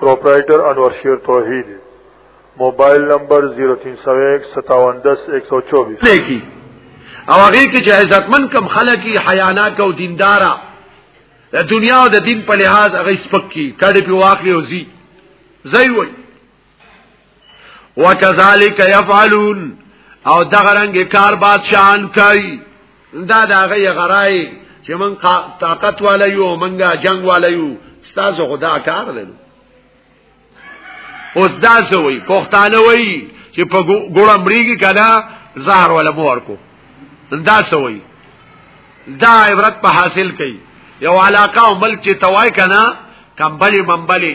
پروپرائیٹر انور شیر توحید موبایل نمبر 03015710124 لیکي او هغه کې چې عزتمن کم خلک حیاناک او دیندارا د دنیا او د دین په لحاظ هغه سپک کی کډې په واخلي او زی زی وای وکذالک یفعلون او دغه رنګ کار بادشاہان کوي دا دغه غرای چې من طاقت والا یو منګه جنگ والا یو ستاسو خدا کار دی اوس دا سوی پښتانه وای چې په ګوړه مریږي کله زهر ولا مور کو دا سوی دا عبرت په حاصل کړي یو علاقه او ملک چې توای کنا کمبلی منبلی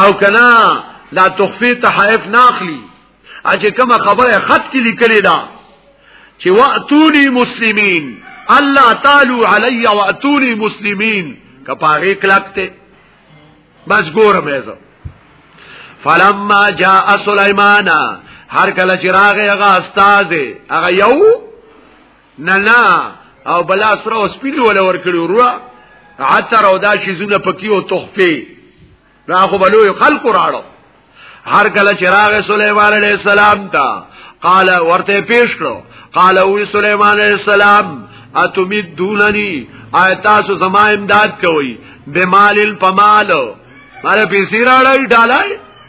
او کنا دا تخفی تحائف ناخلی اجه کما خبره خط کې لیکلی دا چې واتونی مسلمین الله تعالی علی واتونی مسلمین کپاره کلکته بس ګورم ایزه فلما جاء سليمان هر کله چې راغی هغه استاد هغه یو نه نه او بلا سره او سپیل ولا ور کړی وروا عطر او دا شی زونه پکی او تحفه دا خو بلو خلق راړو هر کله چراغ سليمان عليه السلام تا قال ورته پیش کړو قال وی سليمان عليه السلام اتمید دوننی آیتاسو زما امداد کوي بمال الپمال مال پیسې راړی ډالای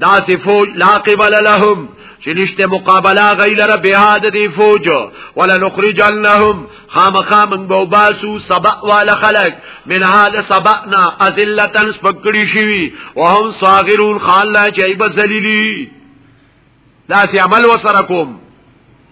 دا سی فوج لا قبل لهم چې نشته مقابله غیلره به هاد دی فوج ولا نخرجنهم خامخا من بو باسو سبا ولا خلق من هاد سبانا ازلتن سپکړی شي وهم صاغرون خاله چې ایب ذلیلی دا سی عمل وسره کوم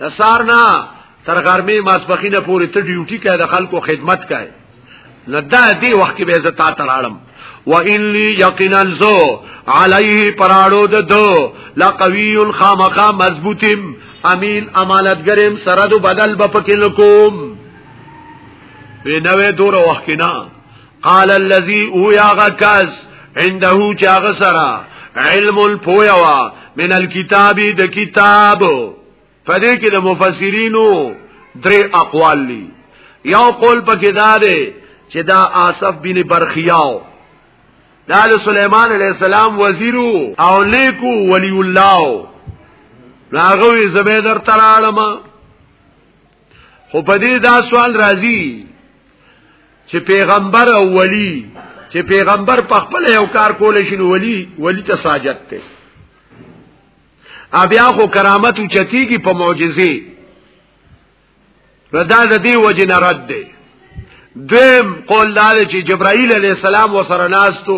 د سار نه تر غرمې ماسپخینه پورې ته ډیوټي کوي د خلکو خدمت کوي نو دا دی وخت کې به زه تا ته راړم و انلی یقینا زو علیه پراړو د دو لقوی خامخا مضبوطم امین امانتګرم سره دو بدل بپکل کوم وی نوې دور وخت نه قال الذي او یاغه کس عنده چاغه سرا علم الپویوا من الكتاب د کتاب پدې کې د مفسرینو درې اقوال دي یو قول پکې دا دی چې دا آصف بن برخیاو دا له سليمان عليه السلام وزیرو او لیکو ولی الله راغوي زبیدر ترالم خو پدې دا سوال راځي چې پیغمبر او ولی چې پیغمبر په خپل یو کار کول شي نو ولی ولی ته ساجت ته بیا خو کرامت چتیږي په معجزه ردا د دې وجه نه رد دی دویم قول دا دی چې جبرائیل علی السلام وسره ناستو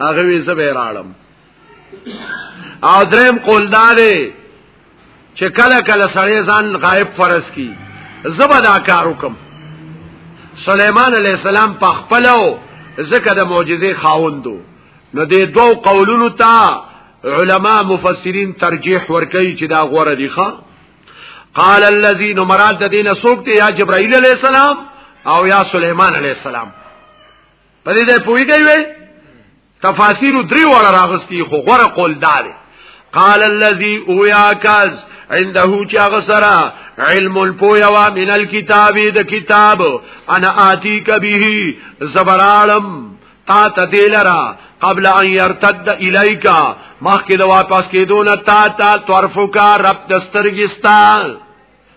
هغه وی زبې راړم او دریم قول دا دی چې کله کله سړی ځان غائب فرض کی زبر دا کار وکم سليمان عليه السلام په خپلو زکه د معجزې خاوندو نو دې دوو قولونو ته علما مفسرین ترجیح ورکوي چې دا غوړه دي ښا قال الذين مراد د دینه سوق ته یا جبرائیل علیہ السلام او یا سليمان علیہ السلام په دې ځای پوری کوي تفاسیر درې وړه راغستی خو غره قول دار قال الذي اوياكز عنده چاغ سرا علم الپویا من الكتاب د کتاب انا آتی کبه زبرالم تا تدلرا قبل ان يرتد اليك مخکې د واپس کېدو نه تا تا طرفو کا رب دسترګستان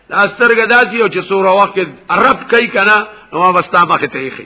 دسترګ داسي او چې سوره وخت رب کوي کنه نو واپس تا مخ ته یې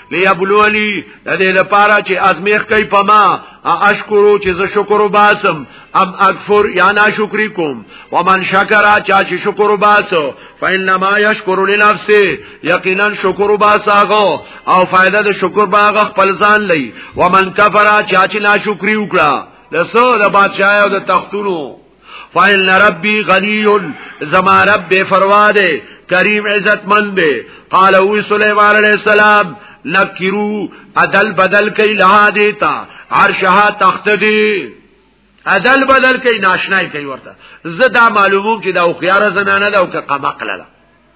لیبلونی د دې لپاره چې ازمیخ کوي پما اشکرو چې زه شکر وباسم ام اکفر یا ناشکری کوم ومن شکر چا چې شکر وباسو فإنما يشكر لنفسه یقینا شکر وباساغو او فائدہ د شکر باغ خپل ځان لې ومن کفر چا چې ناشکری وکړه د سو د بادشاہ او د تختونو فإن ربي غني زما رب بے فروا دے کریم عزت مند دے قال او سلیمان علیہ السلام نکرو عدل بدل کئی لها دیتا عرشها تخت دی عدل بدل کئی ناشنائی کئی ورطا زدا معلومون کی دا اخیار زنانه دا او که قمقل دا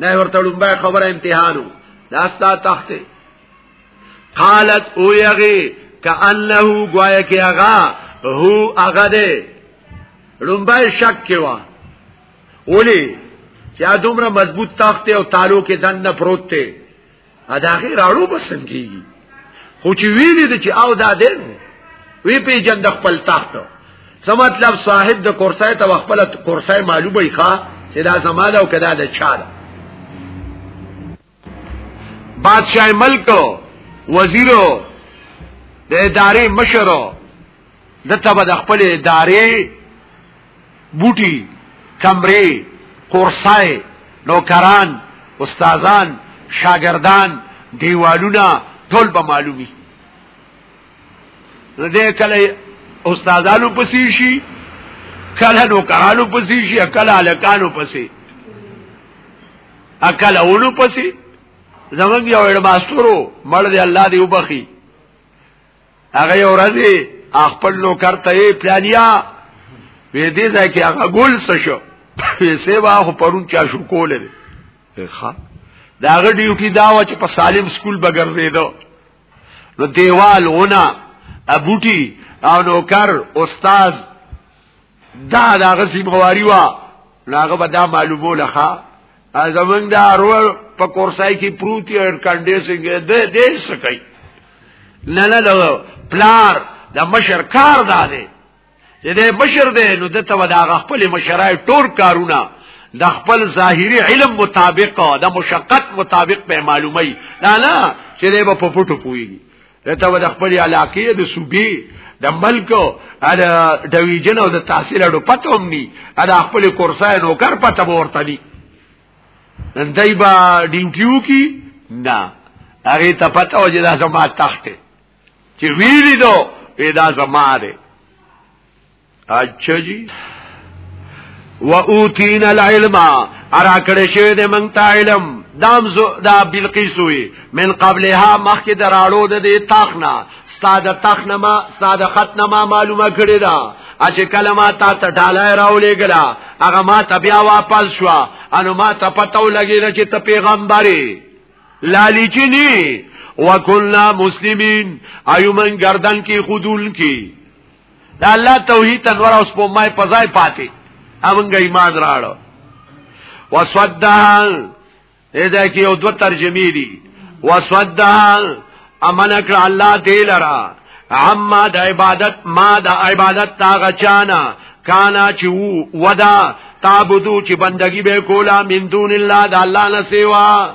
نه ورته لومبه خبره امتحانو دا ستا تخته قالت او یغی کانه گویا کی اغا هو اغا ده لومبه شک کیوا ولی چې دومره مضبوط تخته او تالو کې دنه پروت ته ادا غیر راړو بسن کیږي خو چې ویلې د چې او دا دین وی په جند خپل تخت سم مطلب صاحب د کورسای ته خپل کورسای معلومه ښه چې دا زماده او کدا د چا ده بادشاہ ملک وزیرو د ادارې مشرو دته به د خپل ادارې بوټي کمرې کورسای نوکران استادان شاګردان دیوالونه ټول به معلومي دې کله استادانو پسې شي کله نوکرانو پسې شي کله الکانو پسې اکل اولو پسې زمونږ یو اړماستورو مړ دی الله دی وبخي هغه یو ورځ خپل نو کرته یې پلانیا وې دې ځای کې هغه ګل څه شو پیسې واه پرون چا شو کولې ښا دا غ ډیوټي دا و چې په سالم سکول بغرزیدو نو دیوال اونا ابوټي او نوکر استاد دا داغه سیمواری وا لاغه به دا معلومو لخوا زمنګ دا ارو په کورسای کې پروتي ایر کنډیسنګ دې دې سکي نه نه دا پلار دا مشر کار دا دی چې دې مشر دی نو دته ودا خپل مشرای ټور کارونه د خپل ظاهری علم مطابق د مشقت مطابق په معلومي نه نه چې دې په پټو پويږي دته ود خپل علاقې د صوبې د ملک او د ډویژن او د تحصیل اړو پته هم ني دا خپل کورسای نو کر پته ورته ني نن دای با ډیوټیو کی نه هغه ته پته و چې دا زما تخته چې ویلی دو پیدا زما ده اچھا جی و اوتینا العلم ارا کړه شوی د مونږ ته علم دام زو دا بلقیس وی من قبلها مخک دراړو د دې تخنا ساده تخنا ما ساده ختنا ما معلومه کړی دا اچ کلمه تا ته ډالای راولې ګلا هغه ما ته بیا واپس شو انو ما ته پتو لګی چې ته پیغمبري لالی چنی وکلنا مسلمین ایومن گردن کی خودول کی دا الله توحید انور اوس په مای پزای پاتې امنګ ایمان راړو وسودان دا کې یو دو ترجمه دي وسودان امن کړ الله دې لرا عما د عبادت ما د عبادت تا غچانا کانا چې ودا تعبدو چې بندگی به کولا من دون الله د الله نه سیوا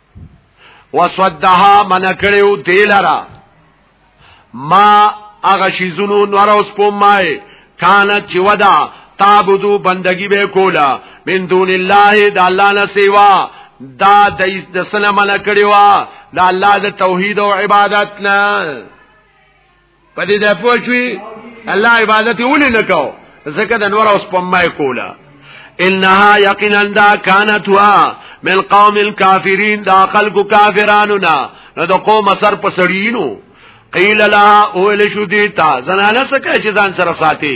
وسدها من کړو دیلرا ما اغه شیزونو نور اوس پومای کان چې ودا تعبدو بندگی به کولا من دون الله د الله نه سیوا دا د د سلام نه کړیوا د الله د توحید او عبادت نه په دې د پوښوي الله عبادت ولې نکاو زکه د نور اوس پمای کولا انها یقینا دا کانت وا من قوم الكافرین دا خلق کافرانو نا نو د قوم سر په سړینو قیل لها اول شدیتا زنانه سکه چې ځان سره ساتي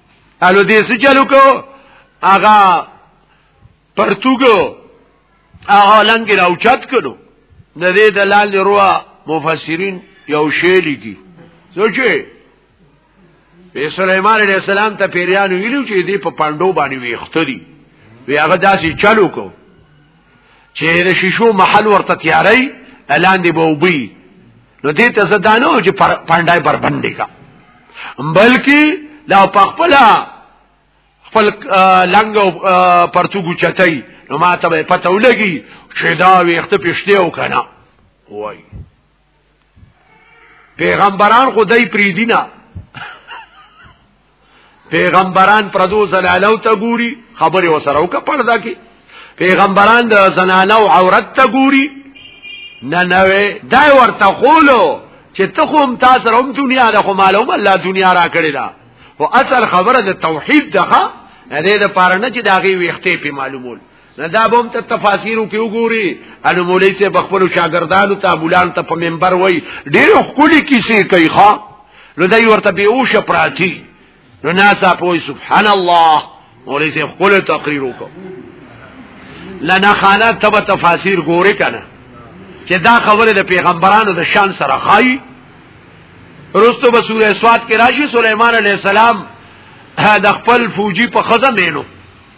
الو دې څه چلو کو هغه پرتګو هغه لنګ راوچت کړو د دې د لاندې روا مفسرین یو شی لیکي سوچي په سليمان عليه السلام ته پیریانو ویلو چې دې په پاندو باندې ویخته دي وی هغه داسې چلو کو چې د شیشو محل ورته تیاری اعلان دی بوبي نو دې ته زدانو چې پاندای بربندې کا بلکې لا پخپلا خپل لنګ پرتګو چتای نو ما ته پته ولګي چې دا وخت پښته وکنه وای پیغمبران خدای پری دینا پیغمبران پردو زلالو ته ګوري خبره وسره وکړه پړدا کې پیغمبران د زنانو عورت ته ګوري نه نه دا ورته خولو چې ته کوم تاسو روم دنیا د خو معلومه الله دنیا را کړی دا او اصل خبره د توحید دغه نه د پاره نه چې داغي ویختې په معلومول نه دا بم ته تفاسیر کې وګوري ان مولوی سه بخپل شاګردانو ته بولان ته په منبر وای ډیر خولي کیسه کوي ښا نو دای ورته به او شپراتی نو ناسا پوي سبحان الله مولوی سه خپل تقریر وکړ لنا خاله تب تفاسیر ګوري کنه چې دا خبره د پیغمبرانو د شان سره خای رستو به سوره سواد کې راشي سليمان عليه السلام د خپل فوجي په خزه مینو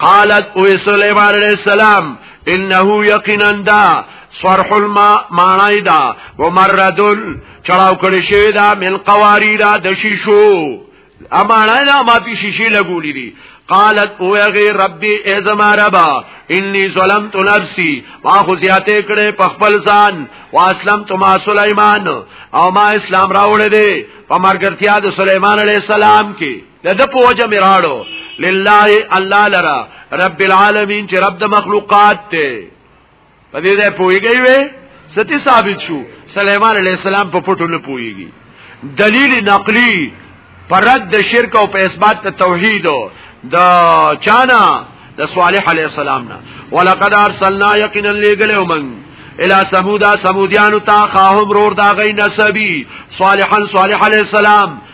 قالت او سليمان عليه السلام انه یقینا دا صرح الماء معنی دا ومردل چړاو کړي شوی دا من قواریرا د شیشو امانه نه ما په شیشې لګولې دي قالت او غیر ربي ازما ربا انی ظلمت نفسی ما خو زیاته کړې په خپل ځان واسلمت ما سليمان او ما اسلام راوړې دي په مرګرتیا د سليمان عليه السلام کې د د په وجه میراړو لله الله لرا رب العالمین چې رب د مخلوقات ته په دې ده پويږي وې ستی ثابت شو سليمان عليه السلام په پټو نه پويږي دلیل نقلی پر رد د شرک او په اثبات د توحید د چانا د صالح علیہ السلام نه ولقد ارسلنا یقینا لګلو من الى ثمود ثمودیان تا خاهم رور دا غی نسبی صالحا صالح علیہ السلام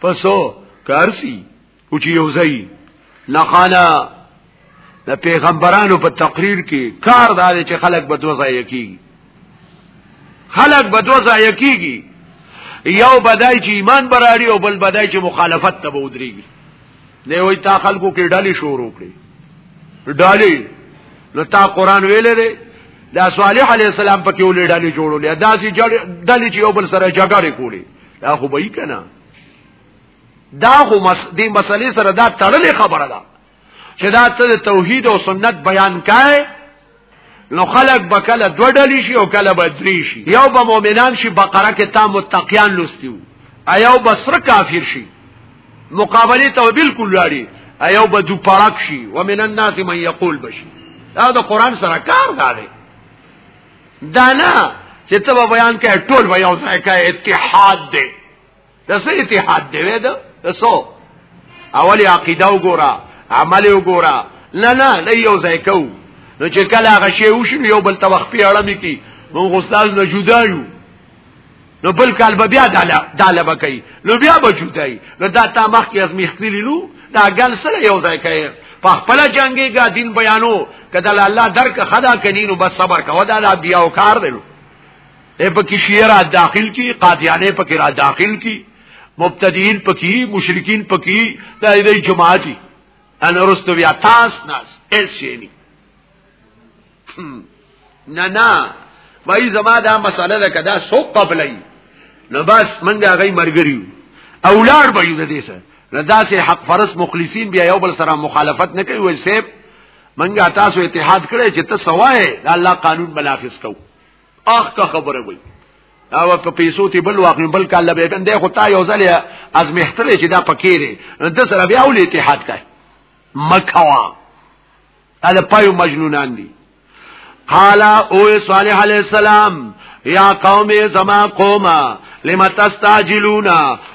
پسو کارسی او چې یو ځای لخالا د پیغمبرانو په تقریر کې کار دا دی چې خلک به دوه ځای کیږي خلک به دوه ځای کیږي یو بدای چې ایمان براری او بل بدای چې مخالفت ته ودرېږي دی وای تا خلکو کې ډالي شروع کړي ډالي نو تا قران ویلې دی دا صالح علی السلام پکې ولې ډالي جوړولې دا چې ډالي چې یو بل سره جګړه کولی دا خو به یې کنه دا خو مس دې مسلې سره دا تړلې خبره ده چې دا ته توحید او سنت بیان کای نو خلق به کله دوه ډلې شي او کله به درې شي یو به مؤمنان شي بقره کې تا متقیان لوستیو ایو به سره کافر شي مقابله ته بالکل لاري ایو به دو پړک شي ومن الناس من یقول بشي دا د قران سره کار دی دا نه چې ته بیان کوي ټول به یو ځای کوي اتحاد دی د څه اتحاد دی وې ده څو اولی عقیده وګوره عمل وګوره نه نه نه یو ځای کو نو چې کله هغه شی وشي یو بل توخ په اړه مې کی نو غوستاز نه جدا یو نو بل کال به بیا داله داله بکای نو بیا به جدای نو دا تا مخ کې از میخلی نو دا ګل سره یو ځای کوي په خپل جنگي ګا دین بیانو کدل الله درک خدا کنینو بس صبر کوه دا بیا او کار دی اے پکې شیرا داخل کی قادیانه پکې را داخل کی مبتدیین پکې مشرکین پکې د دې جماعتي ان رستو بیا تاس ناس اس شینی نه نه وای زما دا مساله ده کدا سو قبلای نو بس منګه غي مرګریو اولاد به یو د دې سره ردا سه حق فرس مخلصین بیا یو بل سره مخالفت نه کوي وای سیب منګه تاسو اتحاد کړی چې ته سوای الله قانون بلافس کوو اخ کا خبره وای او که پیسو تی بل واقع بل کله به کنده خو تا یو ځل از محتل چې دا پکې دی د سره بیا ول اتحاد کوي مکوا ال پایو مجنونان دي قال او صالح علی السلام یا قوم زما قوما لما تستعجلون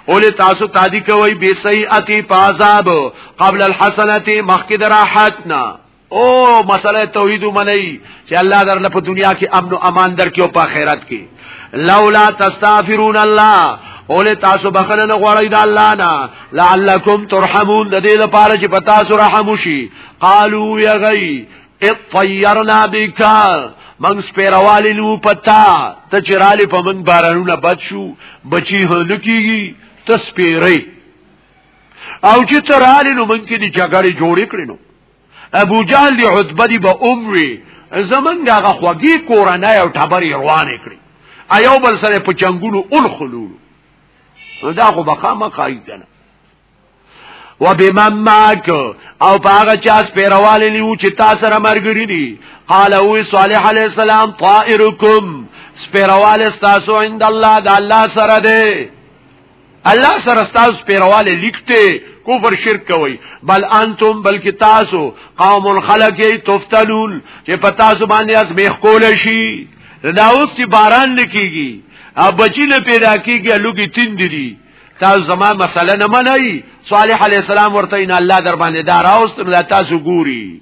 اول تاسو تادی کوي بی سیئتی پازاب قبل الحسنه مخکد راحتنا او مسله توحید منئی چې الله در په دنیا کې امن او امان در کې او په آخرت کې لولا تستغفرون الله اول تاسو بخنه نه غواړی د الله نه لعلکم ترحمون د دې لپاره چې پتا سو رحم وشي قالو یا غی اطیرنا بک من سپیروالی نو پتا ته چرالی په من بارانونه بد شو بچی هنه کیږي تسپیری او چې ترالی نو من کې دي جګړې جوړې کړې نو ابو جهل دی عتبه دی به عمره زمنګ هغه خوږی کورنۍ او ټبرې روان کړي ایو بل سره په چنګونو اول خلول دا خو بقا مخای کنه و بمن ماک او پاغه چاس پیروالی لیو چې تا سره مرګری دي قال او صالح علی السلام طائرکم سپیرواله تاسو عند الله د الله سره دی الله سره تاسو پیرواله لیکته کفر شرک کوي بل انتم بلکې تاسو قوم الخلق تفتنون چې پتا سو باندې از میخ کول شي دا اوس چې باران لکېږي ا بچی نه پیدا کیږي لوګي تین دي تاسو زما مسله نه منئ صالح علی السلام ورته ان الله در باندې دار اوست نو تاسو ګوري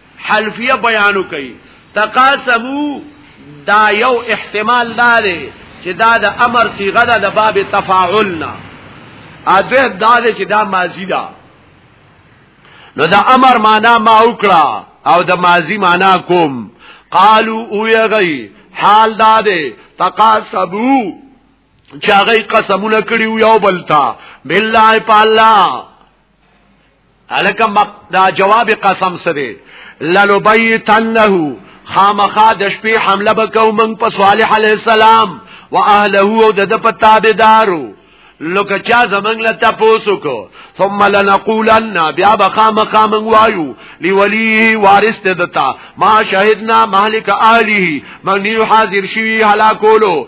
حلفیه بیانو کوي تقاسمو دا یو احتمال داره چې دا د امر صيغه ده د باب تفاعلنا اده دا ده چې دا ماضی ده نو دا امر معنا ما وکړه او د ماضی معنا کوم قالو او یغی حال دا ده تقاسبو چاغی قسمونه کړیو یو بلتا بالله پالا الکه دا جواب قسم سره للبیتنه خامخا د شپې حمله وکاو من په صالح علی السلام واهله او د په تابعدارو لکه چا زمنګ له تاسو کو ثم لنقولن بیا بخام خام وایو لولی وارث دتا ما شهدنا مالک اهله من حاضر شوی هلاکولو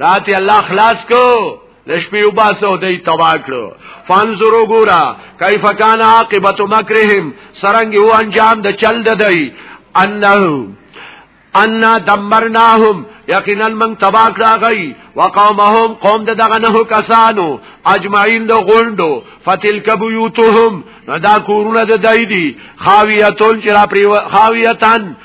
راته الله خلاص کو لشپی وباسو دی تبا کړو فانظرو ګورا کیف کان عاقبت مکرهم سرنګ هو انجام د چل ددی انه ان دمرناهم یقینا من تبا کړه غي وقومهم قوم د دغه نه کسانو اجمعین د غوندو فتلک بیوتهم دا کورونه د دای دي خاویتون چې را پری خاویتان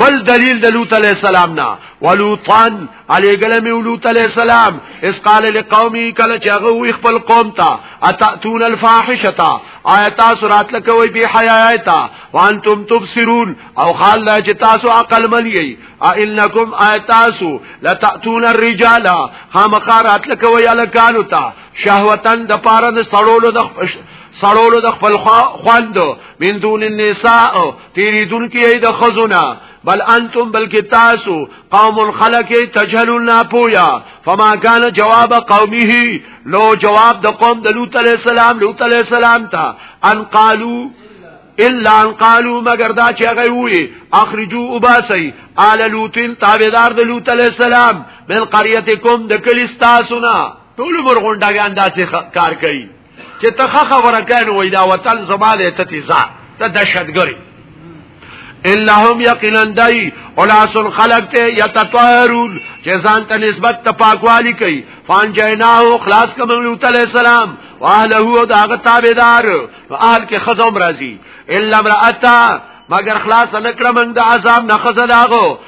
بل دلیل د لوط علی السلام نا ولوطان علی گلم لوط علی السلام اس قال لقومی کله چې هغه وی خپل قوم ته اتاتون الفاحشه آیات سورات لکوي به حیات وانتم تبصرون او خال لا چې تاسو عقل منی انکم آیاتاسو لتاتون الرجال خامخارات لکوي الکانو تا شهوتن د پاره د سړولو د سړولو د خپل خواندو من دون النساء تیریدون کی اید خزونا بل انتم بلکی تاسو قوم الخلق تجهلون ناپویا فما کان جواب قومه لو جواب د قوم د لوط علیہ السلام لوط علیہ السلام تا ان قالو الا ان قالو مگر دا چې هغه وی اخرجو اباسی آل لوطین تابعدار د لوط علیہ السلام من قریتکم د کلی تاسو نه ټول مرغون دغه انداسې کار کوي چې ته خبره کانو وای دا وطن زما دې ته تیزا ته دهشتګری انهم یقینا دای اولاس الخلق ته یتطهرون چې ځان ته نسبت ته پاکوالی کوي فان جناه خلاص کوم لوط علی السلام واهله دا غ تابعدار اهل کې خزم راضی الا امراتا مگر خلاص نکړه من د عذاب نه خزل هغه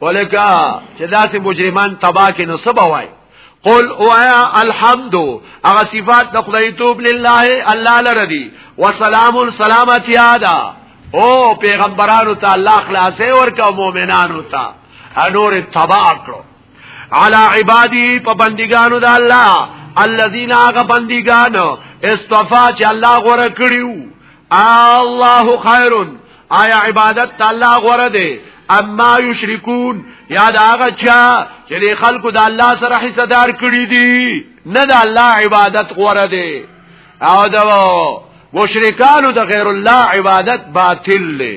ولکه چې داسې مجرمان تبا کې نو سبا وای قل اوایا الحمد اغه صفات د خدای توب لله الله لردی وسلام سلامت یادا او پیغمبرانو ته الله خلاصې ورکاو مؤمنانو ته انور تبا کړو علی عبادی په بندګانو د الله الذين هغه بندګان استفا چې الله غوړه کړیو الله خیر آیا عبادت الله غوړه دی اما یشرکون یا دا هغه چا چې خلکو د الله سره حصہ دار کړی دي نه د الله عبادت غوړه دی او دا مشرکانو د غیر الله عبادت باطل دی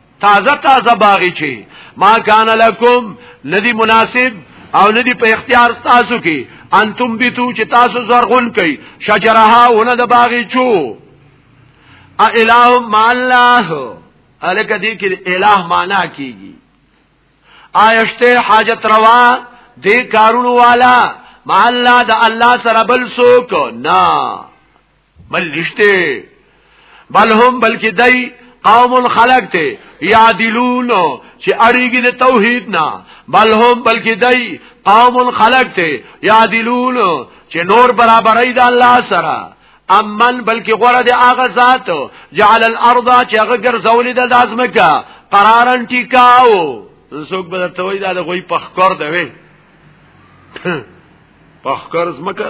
تازه تازه باغی چی ما کان لکم ندی مناسب او ندی په اختیار تاسو کې انتم بیتو چې تاسو زرغون کړي شجرها ونه د باغی چو ا الہ ما الله الکه دې کې الہ معنا کیږي آیشته حاجت روا دې کارونو والا ما الله د الله سره بل سوک نه بل نشته بل هم بلکې دای قوم الخلق ته یادلون چې اړیږي د توحید نه بل هم بلکې دای قوم الخلق ته یادلون چې نور برابرای د الله سره امن بلکې غره د هغه ذات جعل الارض چې هغه ګرځولې د ازمکه قرارن ټیکاو زوګ به ته وای دا د غوي پخکر دی پخکر زمکه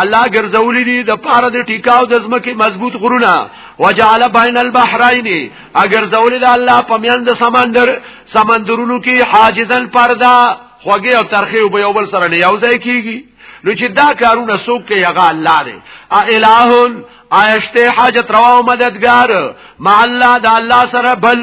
الله ګرځولې دي د پاره د ټیکاو د زمکه مضبوط غرونه وجعل بین البحرین اگر ذول الله پمیان د سمندر سمندرونو کې حاجزن پردا خوږه او ترخه او یو بل سره نه یو ځای کیږي نو چې دا کارونه څوک کوي هغه الله دی ا الہون آیشته حاجت روا او مددگار مع الله د الله سره بل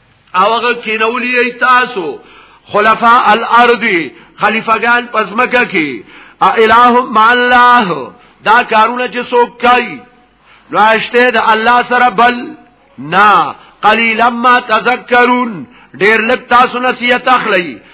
او هغه کینولې تاسو خلفاء الارض خلیفګان پزمکه کی الہ مع الله دا کارونه چې څوک کوي نو اشته د الله سره بل نا قلیلا ما تذکرون ډیر لک تاسو نصیحت اخلي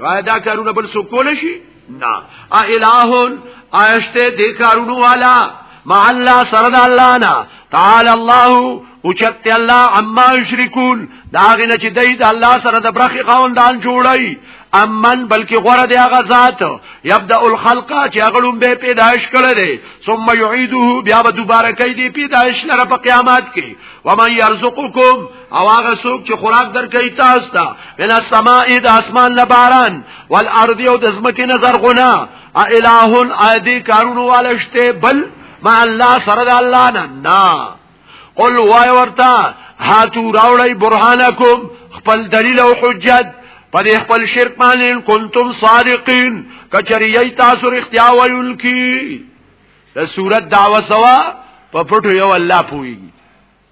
وای دا کارونه بل څوک کول شي نه ا الہون آیشته دې کارونو والا مع الله سره د الله نه تعالی الله او چت الله عما یشرکون دا غنه چې دای د الله سره د برخي قوندان جوړای امن بلکې غره دی هغه ذات یبدا الخلق چې هغه لوم به پیدائش کړي دي ثم يعيده بیا به دوباره کوي دی پیدائش لره په قیامت کې ومن يرزقكم او هغه څوک چې خوراک درکې تاسو ته من السماء د اسمان نه باران والارض او د زمکه نظر غنا الہ ادي کارونو والشته بل ما الله سره د الله نه نا قل وای ورتا هاتو راوړی برهانکم خپل دلیل او حجت پر خپل شرک باندې کنتم صادقین کچریای تاسو اختیا ویلکی د صورت دعوه سوا په پټو یو الله پویږي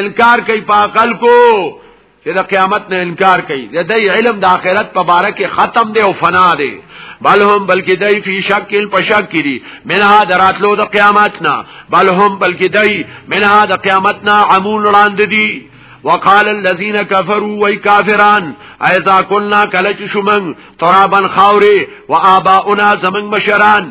انکار کوي په عقل کو چې د قیامت نه انکار کوي د دې علم د آخرت په باره کې ختم دی او فنا دی بل هم بلکې دای فی شکل په شک کړي منها دراتلو د قیامت نه بل هم بلکې دای منها د قیامت نه عمون وړاندې دي وقال الذين كفروا وای کافران اذا كنا کلچ شمن ترابا خاوري واباؤنا زمن مشران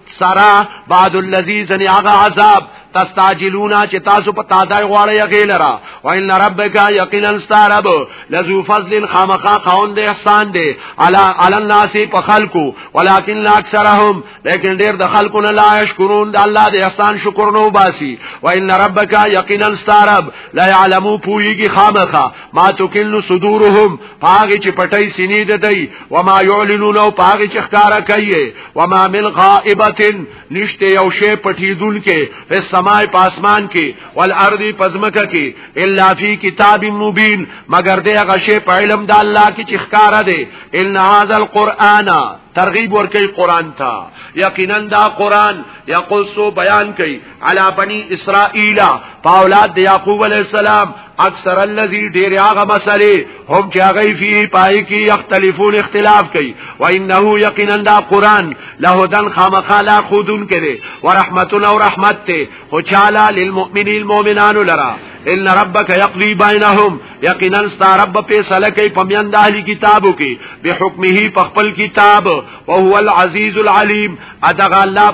سرا بعد الذي زنی هغه عذاب تستاجلونا چې تاسو په تادای غواړی غیلرا و ان ربک یقینا استرب لذو فضل خامخا خوند احسان دی علی علی الناس په خلقو ولکن لا اکثرهم لیکن ډیر د خلقو نه لا شکرون د الله د احسان شکر نو باسی و ان ربک یقینا استرب لا يعلمو پویږي خامخا ما تکل صدورهم پاږي چې پټي سینې ده دی وما يعلنون او پاغي چې ښکارا کوي وما من غائبه نشته یو شی پټیدون کې په سماي په اسمان کې والارض پزمکه کې الا فی کتاب مبین مگر دې هغه شی په علم د الله کې چې ښکارا دی ان هاذا القرآن ترغیب ورکی قرآن تا یقینا دا قرآن یقصو بیان کئی علا بنی اسرائیل پاولاد د یعقوب علی السلام اکثر الذی ډیر هغه مسلې هم چې هغه فی پای کې یختلفون اختلاف کوي و انه یقینا دا قران له دن خامخالا خودن کړي و رحمتنا و رحمت ته خو چاله للمؤمنین المؤمنان لرا ان ربک یقضی بینهم یقینا ستا رب په سلکه په میان د اهلی کتابو کې به حکمه په خپل کتاب او هو العزیز العلیم ادغه الله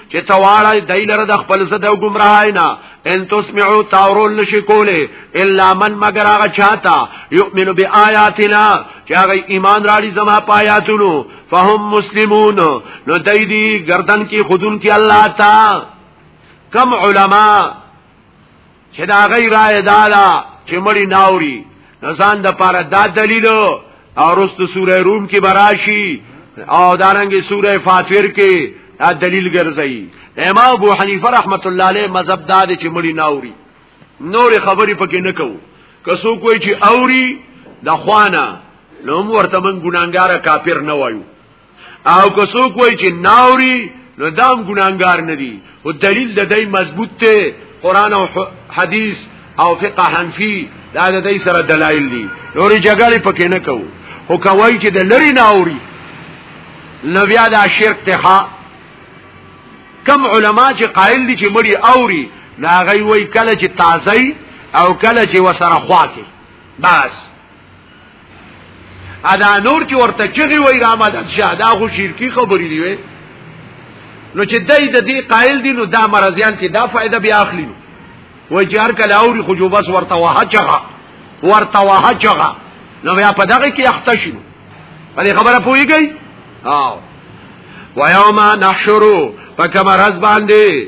چې تواړی دای لره د خپل زده او گمراهی نه ان تسمعو تاورول نشی کوله الا من مگر هغه چاته یؤمن بیااتنا چې هغه ایمان راړي زما پایاتونو فهم مسلمون نو دای دی گردن کې خودون کې الله تا کم علما چې دا غي رائے دالا چې مړی ناوري نسان د پاره دا دلیل او رست سوره روم کې براشي او دارنګي سوره فاتیر کې دا دلیل ګرځي امام ابو حنیفه رحمت الله علیه مذهب دا دی چې مړی ناوري نور خبرې پکې نه کوو کسو کوی چې اوري د خوانه نو ورته من ګناګار کافر نه وایو او که څوک وای چې ناوري نو دام ګناګار نه دي او دلیل د دې مضبوط ته قران او حدیث او فقه حنفي دا د دې سره دلایل دي نورې جګړې پکې نه کوو او کوي چې د لری ناوري نو بیا دا شرک ته ښا کم علما چې قائل دي چې مړي اوري لا غي وای کله چې تازه او کله چې وسره خواکه بس ادا نور چې ورته چغي وای را مدد شه دا خو شرکی خبرې دی وای نو چې دای د دې قائل دي نو دا مرزيان چې دا فائدہ بیا اخلي وای چې هر کله اوري خو جو بس ورته واه چغه ورته واه چغه نو بیا په دغه کې اختشي په دې خبره پويږي او ويوم نحشرو فكما رز باندې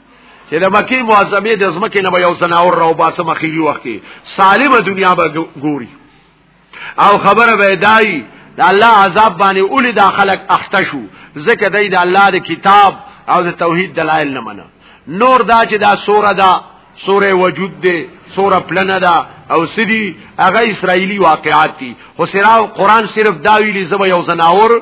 چې د مکی معظمه د ځمکې نه یو زناور راو باسه مخې وخت سالمه دنیا به ګوري او خبره به دای د الله عذاب باندې اولی دا خلق اخته شو ځکه دای د الله د کتاب او د توحید دلایل نه منه نور دا چې دا سوره دا سوره وجود دی سوره پلنه دا او سدي هغه اسرایلی واقعات دي خو سراو قران صرف دا ویلي زما یو زناور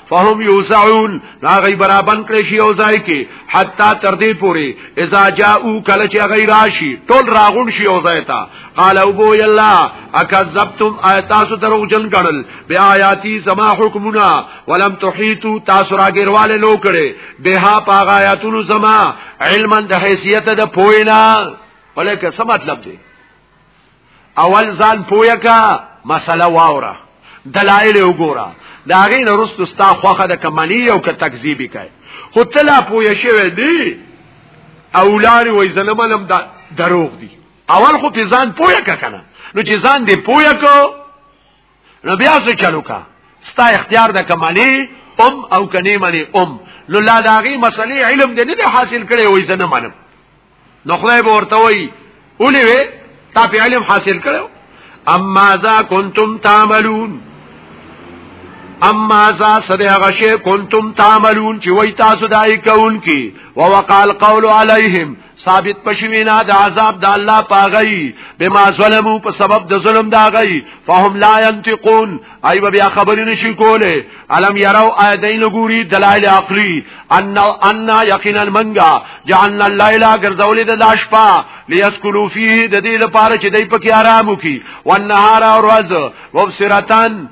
فهم یوزعون نا غی برابن کړی شي او ځای کې حتا تر دې پوري اذا جاءو کله چې غی راشي ټول راغون شي او ځای تا قال ابو یلا اکذبتم ایتاسو دروغ جن غړل بیا آیاتی سما حکمنا ولم تحیتو تاسو راګرواله لو کړي بها پاغا آیاتونو سما علما د حیثیت د پوینا ولکه څه مطلب دی اول ځان پویا کا مسله واوره دلایل وګوره دا غي نه رستو ستا خوخه د کمنی او ک تکذیبی کوي خو تلا پویا شوی دی اولاری وای زلملم دا دروغ دی اول خو په ځان پویا کا کنه نو چې ځان دې پویا کو نو بیا څه چلو کا ستا اختیار د کمالی ام او کنی منی ام نو لا داغي مسلې علم دې نه حاصل کړي وای زنه منم نو خدای به ورته وای اولی وی تا په علم حاصل کړو اما ذا کنتم تعملون اما ذا سده غشه کنتم تعملون چې وای تاسو دای کون کی ووقال قول علیهم ثابت پشوینا د عذاب د الله پاغی بما ظلمو په سبب د ظلم دا غی فهم لا ينتقون ایو بیا خبرې نشي کوله علم یرو ایدین ګوري دلایل عقلی ان ان یقینا منغا جعلنا الليل غرزول د لاشپا ليسكلوا فيه د دې لپاره چې دای په کې آرام وکي والنهار او ورځ وبصرتان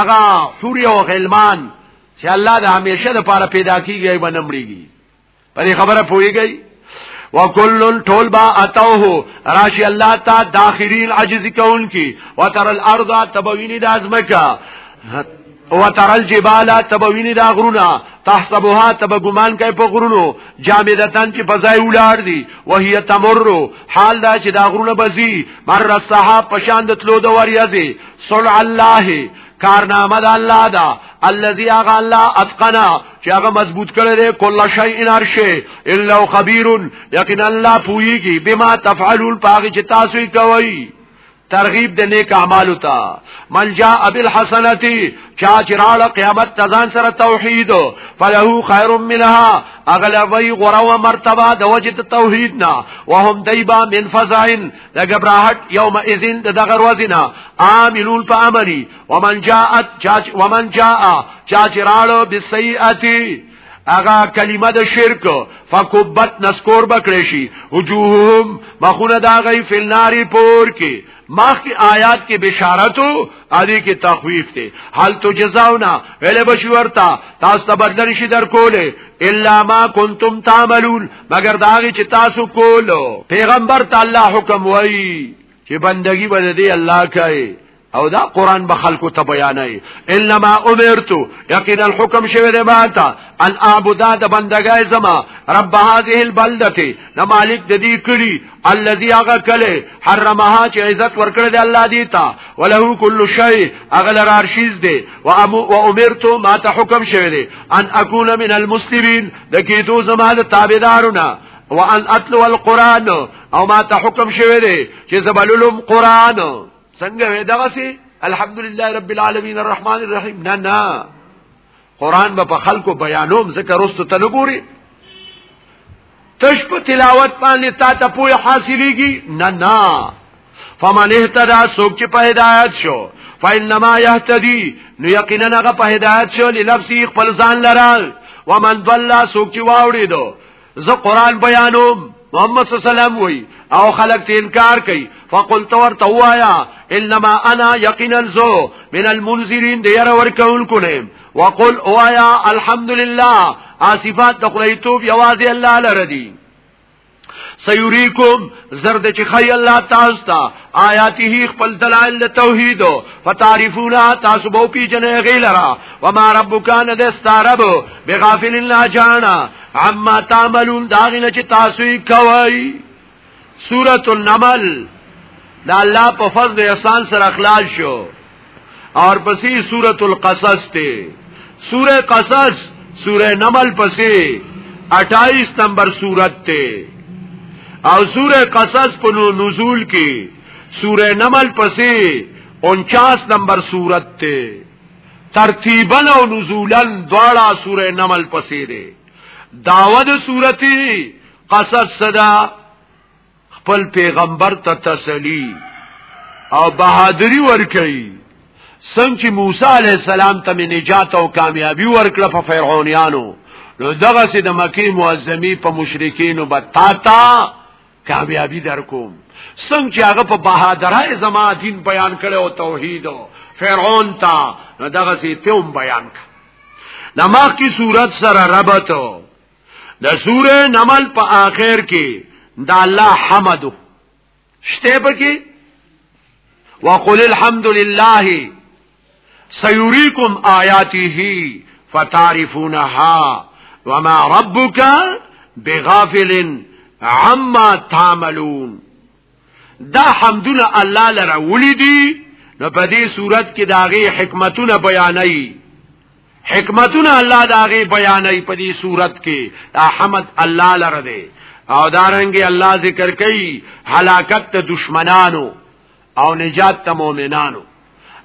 اغا حوری او غلمان چې الله د همیشه د پاره پیدا کیږي باندې مړیږي پرې خبره پويږي وکل ټول با اتوه راشی الله تا داخرین عجز کون کی وتر الارض تبوینی دازمکا وتر الجبال تبوینی دا غرونا تحسبها تب ګمان کوي په غرونو جامدتان چې فضای ولار دي وهي تمر حال دا چې دا غرونه بزي مر الصحاب پشان د تلو د وریازي صلع الله کارنامه د الله دا الذي اغا الله اتقنا چې هغه مضبوط کړی دی کله شی ان هر شی الا خبير یقینا الله پويږي بما تفعلون پاږي چې تاسو یې کوي ترغیب د نیک اعمالو ته من جاء بالحسنتی چا چرال قیامت تزان سره توحید فله خیر منها اغلبی غره و مرتبه د وجد توحید نه وهم دیبا من فزعن د غبرهټ یوم اذن د دغه ورځې نه عاملون په عملی ومن جاءت چاچ ومن جاء چاچ راړو بسیئاتی اغا کلمه د شرک فکبت نسکور بکړې شي وجوههم مخونه دا غي فلناری پور کې مخ کی آیات کې بشارت او ادي کې تخویف ته حل تو جزاونا ویل بشورتا تاسو ته بدل شي در کوله الا ما کنتم تعملون مگر دا هغه چې تاسو کولو پیغمبر ته الله حکم وای چې بندگی بده دی الله کوي او دا قران به خلکو ته بیانای انما امرتو یقینا الحكم شوی دی ماته ان اعبد د بندګای زما رب هذه البلده نه مالک د دې کړي الذي هغه کله حرمها چې عزت ورکړ دی الله دی تا وله كل شيء اغل رارشیز دی و امرت ما ته حکم شوی دی ان اكون من المسلمين د کیدو زماده تابعدارونه وان اتلو القران او ما ته حکم شوی دی چې زبللم قران څنګه وې دغه سي الحمدلله رب العالمین الرحمن الرحیم نه نه قران به په خلکو بیانوم ذکر واستو ته نګوري تش په تلاوت باندې تا ته پوی حاصلېږي نه نه فمن اهتدى سوک چې په هدایت شو فإنما يهتدي نو یقینا هغه په هدایت شو لنفسه خپل ځان لره ومن ضل سوک چې واوړي دو زه قران بیانوم محمد صلی الله علیه وسلم وی او خلق ته انکار کوي فقل تور توایا انما انا یقینا زو من المنذرین دی ير ور کول کولم وقل اوایا الحمدلله اصفات تخلیتوب یوازې الله لره دی سيريكم زرد چې خي الله تاسو ته آیاته خپل دلائل توحید فتعرفونا تاسو به پی جنې غیلرا وما ربک ان دستارب بغافل الله جانا عما تعملون داغنه چې تاسو یې کوي سورۃ النمل دا الله په فضل احسان سره اخلاص شو اور پسې سورۃ القصص ته سورہ قصص سورہ نمل پسې 28 نمبر سورت ته او سورہ قصص په نزول کې سورہ نمل پسې 49 نمبر سورت ته ترتیبا او نزولا دواړه سوره نمل پسې ده داود سورتی قصص صدا خپل پیغمبر ته تسلی او بهادری ورکړي څنګه چې موسی علی السلام ته نجات او کامیابی ورکړه په فرعونانو نو دغه سي د مکی معظمی په مشرکین وبتاتا کامیابی در کوم څنګه چې هغه په بهادرای زما دین بیان کړي او توحید او فرعون تا نو دغه سي تم بیان کړ نماز کی صورت سره ربط د سوره نمل په آخر کې د الله حمد شته پکې وقل الحمد لله سيريكم آياته فتعرفونها وما ربك بغافل عما تعملون دا حمدونه الله لره ولدي نو په دې صورت کې داغي حکمتونه بیانوي حکمتونه الله داغي بیانوي په دې صورت کې احمد الله لره دی او دارنګي الله ذکر کوي هلاکت دشمنانو او نجات ته مؤمنانو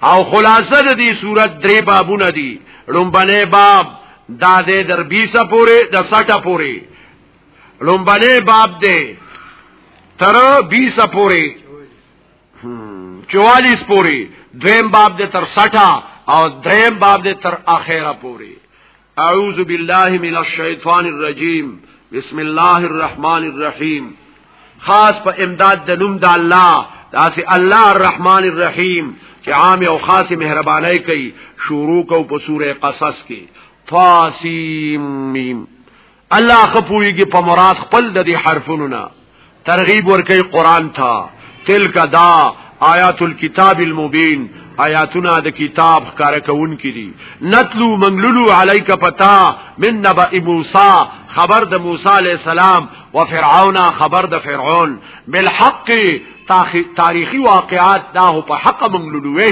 او خلاصه د دې صورت درې بابونه دي لومبنه باب دا دې در 20 پورې د 60 پورې لومبنه باب دې تر 20 پورې 44 پورې دویم باب دې تر 60 او دریم باب دې تر اخره پورې اعوذ بالله من الشیطان الرجیم بسم الله الرحمن الرحیم خاص په امداد د نوم د الله داسې الله الرحمن الرحیم چې عام او خاص مهرباني کوي شروع کو په سوره قصص کې طاسیم میم الله خپويږي په مراد خپل د دې حرفونو نه ترغیب ورکي قران ته تلک دا آیات الكتاب المبین آیاتنا د کتاب ښکار کون کی دي نتلو منګلو علیک پتا من نبا موسی خبر د موسی علی السلام و فرعون خبر د فرعون بالحق تاریخی واقعات دا په حق منګلو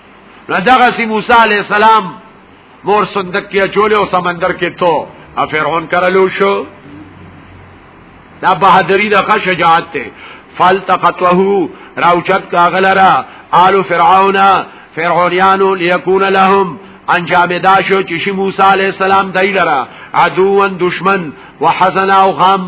نو دغه سی موسی علی السلام مور صندوق کې چولې او سمندر کې تو ا فرعون کرلو شو دا بہادری دا کا شجاعت ته فالتقطه راوچت کا غلرا آل فرعون فرعونیانو لیکون لهم انجام دا شو چې شي موسی علی السلام دای لرا عدوان دشمن وحزن او غم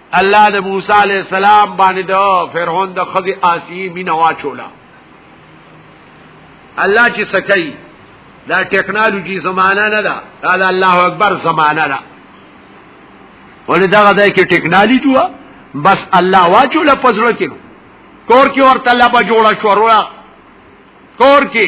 الله د موسی علی السلام باندې د فرعون د خزي آسی مینا واچولا الله چې سکي دا ټیکنالوژي زمانہ نه ده دا الله اکبر زمانہ ده ولې دا غدا کې ټیکنالوژي وا بس الله واچولا پزړه کې کور کې ورته الله په جوړه شو کور کې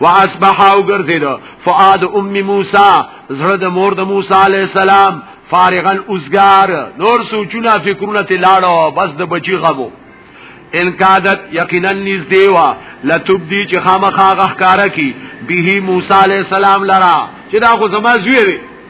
واصبح او ګرځید فؤاد ام موسی زړه د مور د موسی علی السلام فارغن اوسګار نور سوچونه فکرونه ته لاړو بس د بچی غبو ان کادت یقینا نږدې وا لتبدی چې خامخا غخکارا کی به موسی علی السلام لرا چې دا خو زما زوی دی